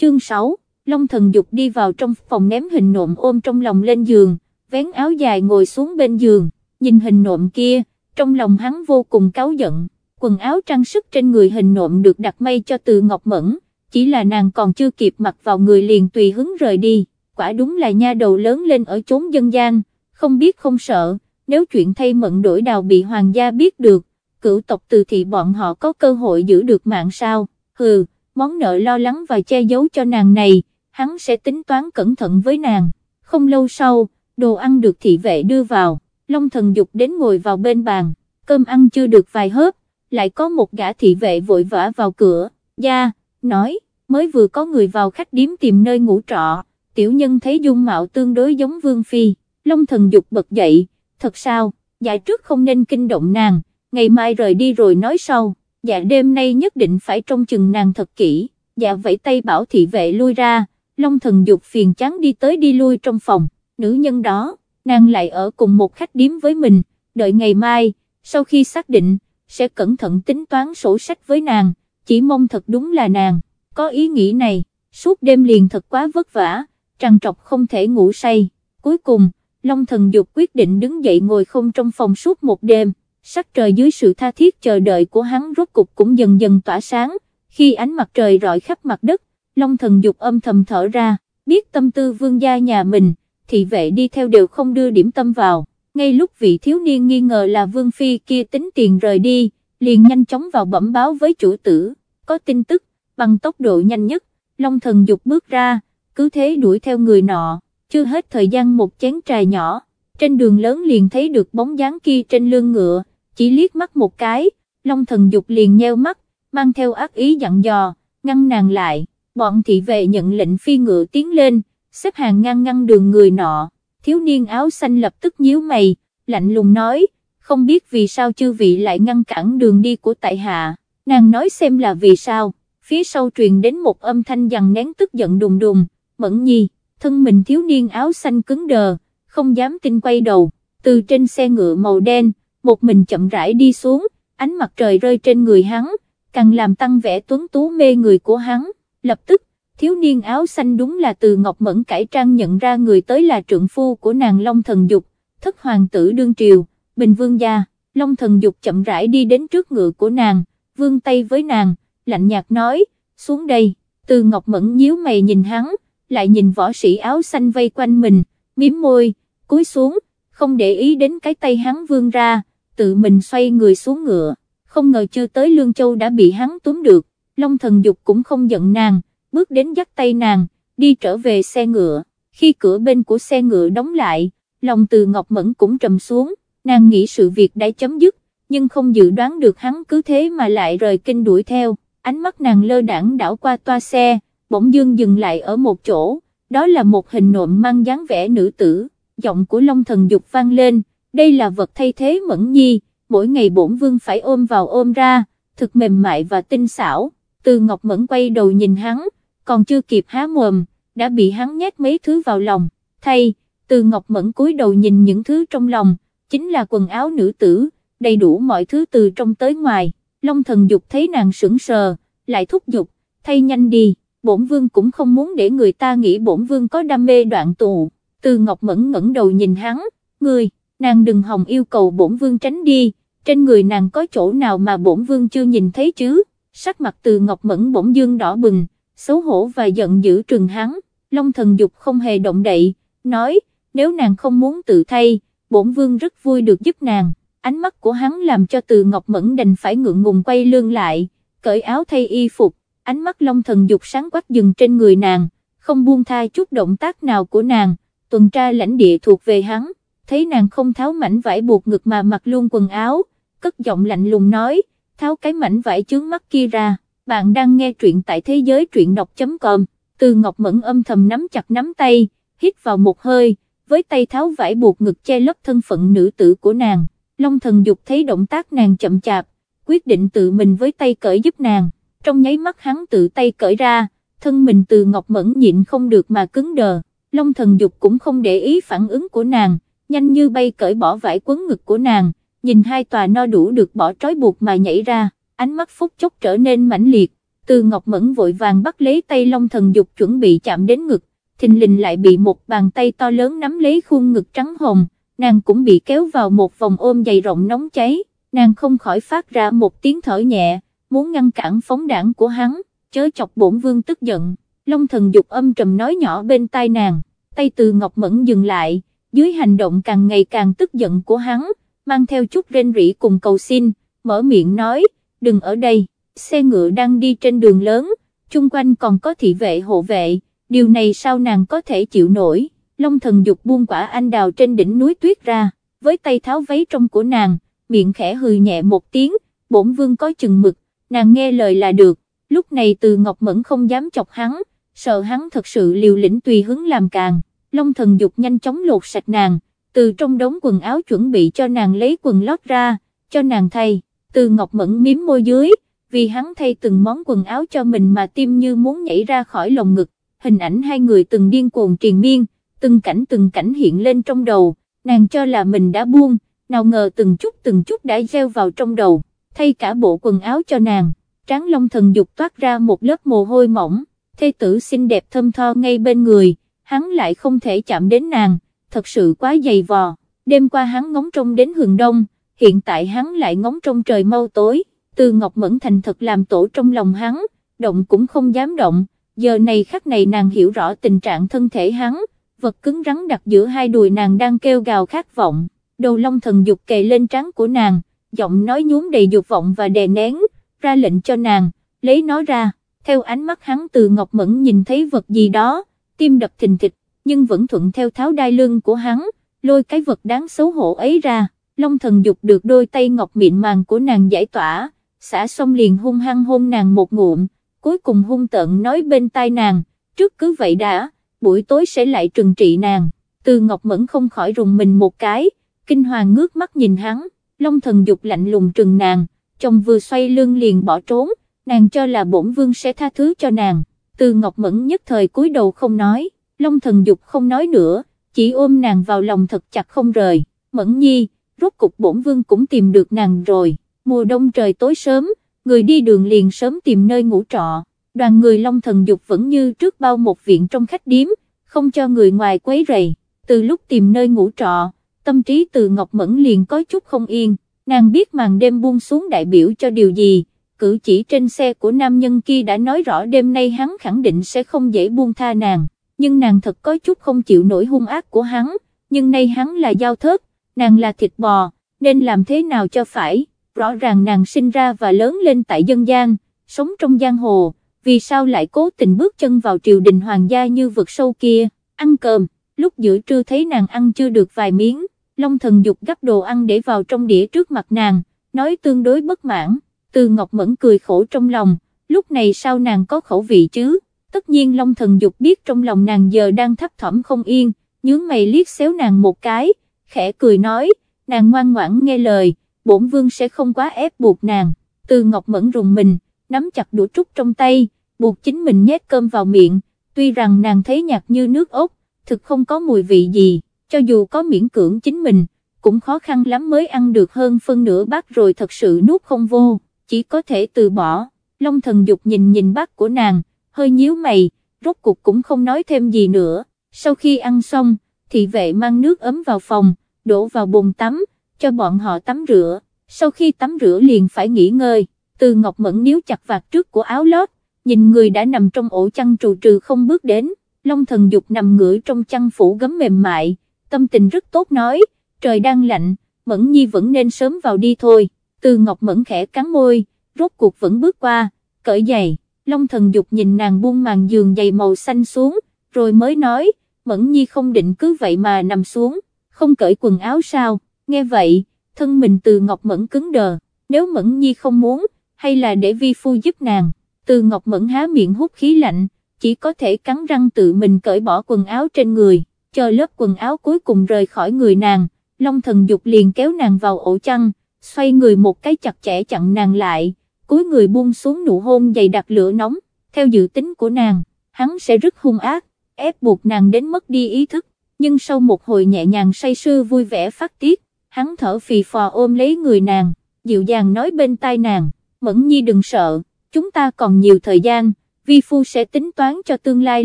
chương 6, Long thần dục đi vào trong phòng ném hình nộm ôm trong lòng lên giường, vén áo dài ngồi xuống bên giường, nhìn hình nộm kia, trong lòng hắn vô cùng cáu giận, quần áo trang sức trên người hình nộm được đặt may cho từ Ngọc Mẫn, chỉ là nàng còn chưa kịp mặc vào người liền tùy hứng rời đi, quả đúng là nha đầu lớn lên ở chốn dân gian, không biết không sợ, nếu chuyện thay mận đổi đào bị hoàng gia biết được, cửu tộc từ thị bọn họ có cơ hội giữ được mạng sao, hừ, món nợ lo lắng và che giấu cho nàng này, hắn sẽ tính toán cẩn thận với nàng, không lâu sau, đồ ăn được thị vệ đưa vào, Long thần dục đến ngồi vào bên bàn, cơm ăn chưa được vài hớp, lại có một gã thị vệ vội vã vào cửa, gia, nói, mới vừa có người vào khách điếm tìm nơi ngủ trọ, tiểu nhân thấy dung mạo tương đối giống vương phi, Long thần dục bật dậy, thật sao, dạ trước không nên kinh động nàng, ngày mai rời đi rồi nói sau, dạ đêm nay nhất định phải trông chừng nàng thật kỹ, dạ vẫy tay bảo thị vệ lui ra, Long thần dục phiền chán đi tới đi lui trong phòng, nữ nhân đó, nàng lại ở cùng một khách điếm với mình, đợi ngày mai, sau khi xác định, sẽ cẩn thận tính toán sổ sách với nàng, chỉ mong thật đúng là nàng, có ý nghĩ này, suốt đêm liền thật quá vất vả, trằn trọc không thể ngủ say, cuối cùng, Long thần dục quyết định đứng dậy ngồi không trong phòng suốt một đêm, sắc trời dưới sự tha thiết chờ đợi của hắn rốt cục cũng dần dần tỏa sáng, khi ánh mặt trời rọi khắp mặt đất, Long thần dục âm thầm thở ra, biết tâm tư vương gia nhà mình, thị vệ đi theo đều không đưa điểm tâm vào, ngay lúc vị thiếu niên nghi ngờ là vương phi kia tính tiền rời đi, liền nhanh chóng vào bẩm báo với chủ tử, có tin tức, bằng tốc độ nhanh nhất, Long thần dục bước ra, cứ thế đuổi theo người nọ, chưa hết thời gian một chén trà nhỏ, trên đường lớn liền thấy được bóng dáng kia trên lưng ngựa, chỉ liếc mắt một cái, Long thần dục liền nheo mắt, mang theo ác ý dặn dò, ngăn nàng lại, bọn thị vệ nhận lệnh phi ngựa tiến lên, xếp hàng ngăn ngăn đường người nọ, thiếu niên áo xanh lập tức nhíu mày, lạnh lùng nói, không biết vì sao chư vị lại ngăn cản đường đi của tại hạ, nàng nói xem là vì sao, phía sau truyền đến một âm thanh dằn nén tức giận đùng đùng, mẫn nhi, thân mình thiếu niên áo xanh cứng đờ, không dám tin quay đầu, từ trên xe ngựa màu đen, một mình chậm rãi đi xuống, ánh mặt trời rơi trên người hắn, càng làm tăng vẻ tuấn tú mê người của hắn, lập tức, thiếu niên áo xanh đúng là từ Ngọc Mẫn cải trang nhận ra người tới là trượng phu của nàng Long Thần Dục, thất hoàng tử đương triều, Bình Vương gia, Long Thần Dục chậm rãi đi đến trước ngựa của nàng, vương tay với nàng, lạnh nhạt nói, xuống đây, từ Ngọc Mẫn nhíu mày nhìn hắn, lại nhìn võ sĩ áo xanh vây quanh mình, miếm môi, cúi xuống, không để ý đến cái tay hắn vương ra, tự mình xoay người xuống ngựa, không ngờ chưa tới Lương Châu đã bị hắn túm được, Long Thần Dục cũng không giận nàng, bước đến dắt tay nàng, đi trở về xe ngựa, khi cửa bên của xe ngựa đóng lại, lòng từ Ngọc Mẫn cũng trầm xuống, nàng nghĩ sự việc đã chấm dứt, nhưng không dự đoán được hắn cứ thế mà lại rời kinh đuổi theo, ánh mắt nàng lơ đảng đảo qua toa xe, bỗng dương dừng lại ở một chỗ, đó là một hình nộm mang dáng vẻ nữ tử, giọng của Long Thần Dục vang lên, đây là vật thay thế Mẫn Nhi, mỗi ngày bổn vương phải ôm vào ôm ra, thực mềm mại và tinh xảo, từ Ngọc Mẫn quay đầu nhìn hắn, còn chưa kịp há mồm, đã bị hắn nhét mấy thứ vào lòng, thay, từ Ngọc Mẫn cúi đầu nhìn những thứ trong lòng, chính là quần áo nữ tử, đầy đủ mọi thứ từ trong tới ngoài, Long thần dục thấy nàng sững sờ, lại thúc giục, thay nhanh đi, bổn vương cũng không muốn để người ta nghĩ bổn vương có đam mê đoạn tụ từ Ngọc Mẫn ngẩng đầu nhìn hắn, ngươi, nàng đừng hòng yêu cầu bổn vương tránh đi, trên người nàng có chỗ nào mà bổn vương chưa nhìn thấy chứ, sắc mặt từ Ngọc Mẫn bỗng dương đỏ bừng, xấu hổ và giận dữ trừng hắn, Long thần dục không hề động đậy, nói, nếu nàng không muốn tự thay, bổn vương rất vui được giúp nàng, ánh mắt của hắn làm cho từ Ngọc Mẫn đành phải ngượng ngùng quay lưng lại, cởi áo thay y phục, ánh mắt Long thần dục sáng quắc dừng trên người nàng, không buông tha chút động tác nào của nàng, tuần tra lãnh địa thuộc về hắn, thấy nàng không tháo mảnh vải buộc ngực mà mặc luôn quần áo, cất giọng lạnh lùng nói, tháo cái mảnh vải chướng mắt kia ra. Bạn đang nghe truyện tại thế giới truyện đọc.com, từ Ngọc Mẫn âm thầm nắm chặt nắm tay, hít vào một hơi, với tay tháo vải buộc ngực che lấp thân phận nữ tử của nàng, Long thần dục thấy động tác nàng chậm chạp, quyết định tự mình với tay cởi giúp nàng, trong nháy mắt hắn tự tay cởi ra, thân mình từ Ngọc Mẫn nhịn không được mà cứng đờ, Long thần dục cũng không để ý phản ứng của nàng, nhanh như bay cởi bỏ vải quấn ngực của nàng, nhìn hai tòa no đủ được bỏ trói buộc mà nhảy ra ánh mắt phút chốc trở nên mãnh liệt, từ Ngọc Mẫn vội vàng bắt lấy tay Long Thần Dục chuẩn bị chạm đến ngực, thình lình lại bị một bàn tay to lớn nắm lấy khuôn ngực trắng hồng, nàng cũng bị kéo vào một vòng ôm dày rộng nóng cháy, nàng không khỏi phát ra một tiếng thở nhẹ, muốn ngăn cản phóng đảng của hắn, chớ chọc bổn vương tức giận, Long Thần Dục âm trầm nói nhỏ bên tai nàng, tay từ Ngọc Mẫn dừng lại, dưới hành động càng ngày càng tức giận của hắn, mang theo chút rên rỉ cùng cầu xin, mở miệng nói, đừng ở đây, xe ngựa đang đi trên đường lớn, chung quanh còn có thị vệ hộ vệ, điều này sao nàng có thể chịu nổi, Long thần dục buông quả anh đào trên đỉnh núi tuyết ra, với tay tháo váy trong của nàng, miệng khẽ hừ nhẹ một tiếng, bổn vương có chừng mực, nàng nghe lời là được, lúc này từ Ngọc Mẫn không dám chọc hắn, sợ hắn thật sự liều lĩnh tùy hứng làm càng, Long thần dục nhanh chóng lột sạch nàng, từ trong đống quần áo chuẩn bị cho nàng lấy quần lót ra, cho nàng thay, từ Ngọc Mẫn miếm môi dưới, vì hắn thay từng món quần áo cho mình mà tim như muốn nhảy ra khỏi lồng ngực, hình ảnh hai người từng điên cuồng triền miên, từng cảnh từng cảnh hiện lên trong đầu, nàng cho là mình đã buông, nào ngờ từng chút từng chút đã gieo vào trong đầu, thay cả bộ quần áo cho nàng, tráng long thần dục toát ra một lớp mồ hôi mỏng, thê tử xinh đẹp thơm tho ngay bên người, hắn lại không thể chạm đến nàng, thật sự quá dày vò, đêm qua hắn ngóng trông đến hừng đông, hiện tại hắn lại ngóng trông trời mau tối, từ Ngọc Mẫn thành thật làm tổ trong lòng hắn, động cũng không dám động, giờ này khắc này nàng hiểu rõ tình trạng thân thể hắn, vật cứng rắn đặt giữa hai đùi nàng đang kêu gào khát vọng, đầu long thần dục kề lên trán của nàng, giọng nói nhuốm đầy dục vọng và đè nén, ra lệnh cho nàng, lấy nó ra, theo ánh mắt hắn từ Ngọc Mẫn nhìn thấy vật gì đó, tim đập thình thịch, nhưng vẫn thuận theo tháo đai lưng của hắn, lôi cái vật đáng xấu hổ ấy ra, long thần dục được đôi tay ngọc mịn màng của nàng giải tỏa, xả xong liền hung hăng hôn nàng một ngụm, cuối cùng hung tợn nói bên tai nàng, trước cứ vậy đã, buổi tối sẽ lại trừng trị nàng, từ ngọc mẫn không khỏi rùng mình một cái, kinh hoàng ngước mắt nhìn hắn, long thần dục lạnh lùng trừng nàng, chồng vừa xoay lưng liền bỏ trốn, nàng cho là bổn vương sẽ tha thứ cho nàng, từ ngọc mẫn nhất thời cúi đầu không nói, long thần dục không nói nữa, chỉ ôm nàng vào lòng thật chặt không rời, mẫn nhi, rốt cục bổn vương cũng tìm được nàng rồi, mùa đông trời tối sớm, người đi đường liền sớm tìm nơi ngủ trọ, đoàn người long thần dục vẫn như trước bao một viện trong khách điếm, không cho người ngoài quấy rầy, từ lúc tìm nơi ngủ trọ, tâm trí từ Ngọc Mẫn liền có chút không yên, nàng biết màn đêm buông xuống đại biểu cho điều gì, cử chỉ trên xe của nam nhân kia đã nói rõ đêm nay hắn khẳng định sẽ không dễ buông tha nàng, nhưng nàng thật có chút không chịu nổi hung ác của hắn, nhưng nay hắn là giao thớt, nàng là thịt bò, nên làm thế nào cho phải, rõ ràng nàng sinh ra và lớn lên tại dân gian, sống trong giang hồ, vì sao lại cố tình bước chân vào triều đình hoàng gia như vực sâu kia, ăn cơm, lúc giữa trưa thấy nàng ăn chưa được vài miếng, Long thần dục gấp đồ ăn để vào trong đĩa trước mặt nàng, nói tương đối bất mãn, từ Ngọc Mẫn cười khổ trong lòng, lúc này sao nàng có khẩu vị chứ, tất nhiên Long thần dục biết trong lòng nàng giờ đang thấp thỏm không yên, nhướng mày liếc xéo nàng một cái, khẽ cười nói, nàng ngoan ngoãn nghe lời, bổn vương sẽ không quá ép buộc nàng, từ Ngọc Mẫn rùng mình, nắm chặt đũa trúc trong tay, buộc chính mình nhét cơm vào miệng, tuy rằng nàng thấy nhạt như nước ốc, thực không có mùi vị gì, cho dù có miễn cưỡng chính mình, cũng khó khăn lắm mới ăn được hơn phân nửa bát rồi thật sự nuốt không vô, chỉ có thể từ bỏ, Long thần dục nhìn nhìn bác của nàng, hơi nhíu mày, rốt cuộc cũng không nói thêm gì nữa, sau khi ăn xong, thị vệ mang nước ấm vào phòng, đổ vào bồn tắm, cho bọn họ tắm rửa, sau khi tắm rửa liền phải nghỉ ngơi, từ Ngọc Mẫn níu chặt vạt trước của áo lót, nhìn người đã nằm trong ổ chăn trù trừ không bước đến, Long thần dục nằm ngửa trong chăn phủ gấm mềm mại, tâm tình rất tốt nói, trời đang lạnh, Mẫn Nhi vẫn nên sớm vào đi thôi, từ Ngọc Mẫn khẽ cắn môi, rốt cuộc vẫn bước qua, cởi giày, Long thần dục nhìn nàng buông màn giường giày màu xanh xuống, rồi mới nói, Mẫn Nhi không định cứ vậy mà nằm xuống, không cởi quần áo sao, nghe vậy, thân mình từ Ngọc Mẫn cứng đờ, nếu Mẫn Nhi không muốn, hay là để vi phu giúp nàng, từ Ngọc Mẫn há miệng hút khí lạnh, chỉ có thể cắn răng tự mình cởi bỏ quần áo trên người, chờ lớp quần áo cuối cùng rời khỏi người nàng, Long thần dục liền kéo nàng vào ổ chăn, xoay người một cái chặt chẽ chặn nàng lại, cuối người buông xuống nụ hôn dày đặc lửa nóng, theo dự tính của nàng, hắn sẽ rất hung ác, ép buộc nàng đến mất đi ý thức, nhưng sau một hồi nhẹ nhàng say sưa vui vẻ phát tiết, hắn thở phì phò ôm lấy người nàng, dịu dàng nói bên tai nàng, Mẫn Nhi đừng sợ, chúng ta còn nhiều thời gian, vi phu sẽ tính toán cho tương lai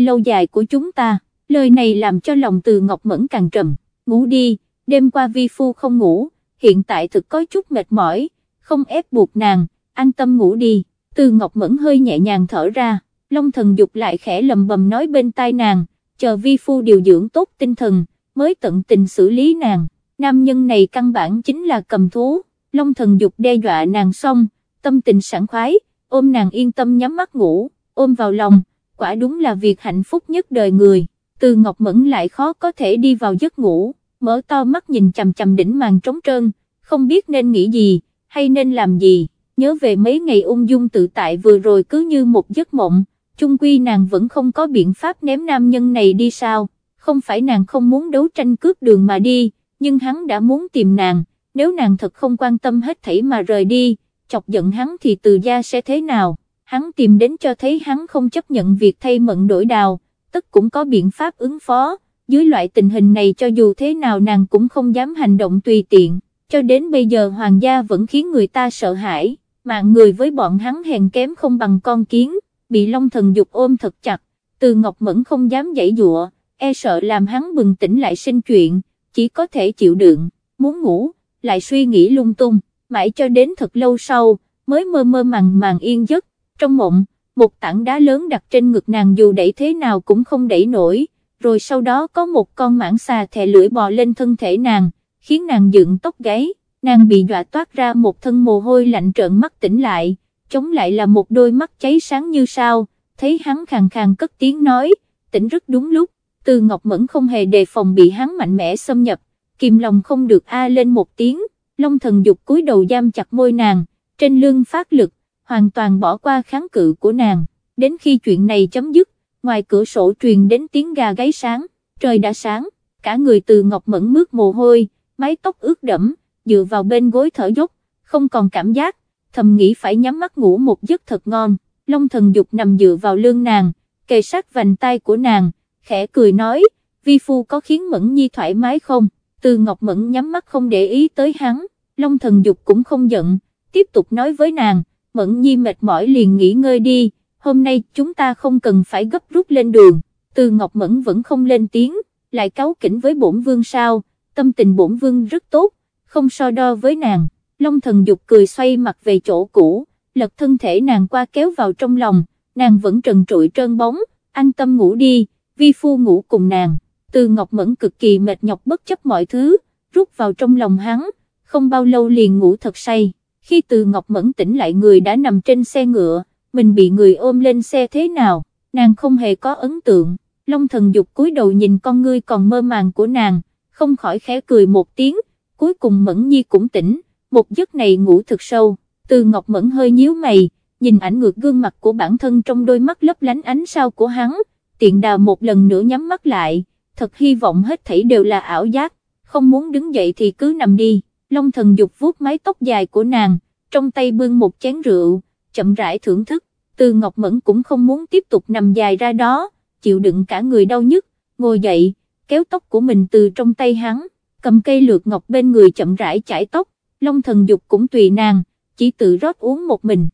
lâu dài của chúng ta, lời này làm cho lòng từ Ngọc Mẫn càng trầm, ngủ đi, đêm qua vi phu không ngủ, hiện tại thực có chút mệt mỏi, không ép buộc nàng, an tâm ngủ đi, từ Ngọc Mẫn hơi nhẹ nhàng thở ra, Long thần dục lại khẽ lầm bầm nói bên tai nàng, chờ vi phu điều dưỡng tốt tinh thần, mới tận tình xử lý nàng, nam nhân này căn bản chính là cầm thú, Long thần dục đe dọa nàng xong, tâm tình sảng khoái, ôm nàng yên tâm nhắm mắt ngủ, ôm vào lòng, quả đúng là việc hạnh phúc nhất đời người, từ Ngọc Mẫn lại khó có thể đi vào giấc ngủ, mở to mắt nhìn chầm chầm đỉnh màn trống trơn, không biết nên nghĩ gì, hay nên làm gì, nhớ về mấy ngày ung dung tự tại vừa rồi cứ như một giấc mộng, chung quy nàng vẫn không có biện pháp ném nam nhân này đi sao, không phải nàng không muốn đấu tranh cướp đường mà đi, nhưng hắn đã muốn tìm nàng, nếu nàng thật không quan tâm hết thảy mà rời đi, chọc giận hắn thì từ gia sẽ thế nào, hắn tìm đến cho thấy hắn không chấp nhận việc thay mận đổi đào, tất cũng có biện pháp ứng phó, dưới loại tình hình này cho dù thế nào nàng cũng không dám hành động tùy tiện, cho đến bây giờ hoàng gia vẫn khiến người ta sợ hãi, mạng người với bọn hắn hèn kém không bằng con kiến, bị long thần dục ôm thật chặt, từ Ngọc Mẫn không dám dãy dụa, e sợ làm hắn bừng tỉnh lại sinh chuyện, chỉ có thể chịu đựng, muốn ngủ, lại suy nghĩ lung tung, mãi cho đến thật lâu sau, mới mơ mơ màng màng yên giấc, trong mộng, một tảng đá lớn đặt trên ngực nàng dù đẩy thế nào cũng không đẩy nổi, rồi sau đó có một con mãng xà thè lưỡi bò lên thân thể nàng, khiến nàng dựng tóc gáy, nàng bị dọa toát ra một thân mồ hôi lạnh trợn mắt tỉnh lại, chống lại là một đôi mắt cháy sáng như sao, thấy hắn khàn khàn cất tiếng nói, tỉnh rất đúng lúc, từ Ngọc Mẫn không hề đề phòng bị hắn mạnh mẽ xâm nhập, kìm lòng không được a lên một tiếng, Long thần dục cúi đầu giam chặt môi nàng, trên lưng phát lực, hoàn toàn bỏ qua kháng cự của nàng, đến khi chuyện này chấm dứt, ngoài cửa sổ truyền đến tiếng gà gáy sáng, trời đã sáng, cả người từ Ngọc Mẫn mướt mồ hôi, mái tóc ướt đẫm, dựa vào bên gối thở dốc, không còn cảm giác, thầm nghĩ phải nhắm mắt ngủ một giấc thật ngon, Long thần dục nằm dựa vào lưng nàng, kề sát vành tay của nàng, khẽ cười nói, vi phu có khiến Mẫn Nhi thoải mái không, từ Ngọc Mẫn nhắm mắt không để ý tới hắn, Long thần dục cũng không giận, tiếp tục nói với nàng, Mẫn Nhi mệt mỏi liền nghỉ ngơi đi, hôm nay chúng ta không cần phải gấp rút lên đường, từ Ngọc Mẫn vẫn không lên tiếng, lại cáo kỉnh với bổn vương sao, tâm tình bổn vương rất tốt, không so đo với nàng, Long thần dục cười xoay mặt về chỗ cũ, lật thân thể nàng qua kéo vào trong lòng, nàng vẫn trần trụi trơn bóng, an tâm ngủ đi, vi phu ngủ cùng nàng, từ Ngọc Mẫn cực kỳ mệt nhọc bất chấp mọi thứ, rút vào trong lòng hắn, không bao lâu liền ngủ thật say, khi từ Ngọc Mẫn tỉnh lại người đã nằm trên xe ngựa, mình bị người ôm lên xe thế nào, nàng không hề có ấn tượng, Long thần dục cúi đầu nhìn con ngươi còn mơ màng của nàng, không khỏi khẽ cười một tiếng, cuối cùng Mẫn Nhi cũng tỉnh, một giấc này ngủ thật sâu, từ Ngọc Mẫn hơi nhíu mày, nhìn ảnh ngược gương mặt của bản thân trong đôi mắt lấp lánh ánh sao của hắn, tiện đào một lần nữa nhắm mắt lại, thật hy vọng hết thảy đều là ảo giác, không muốn đứng dậy thì cứ nằm đi, Long thần dục vuốt mái tóc dài của nàng, trong tay bưng một chén rượu, chậm rãi thưởng thức, từ Ngọc Mẫn cũng không muốn tiếp tục nằm dài ra đó, chịu đựng cả người đau nhức, ngồi dậy, kéo tóc của mình từ trong tay hắn, cầm cây lược ngọc bên người chậm rãi chải tóc, Long thần dục cũng tùy nàng, chỉ tự rót uống một mình,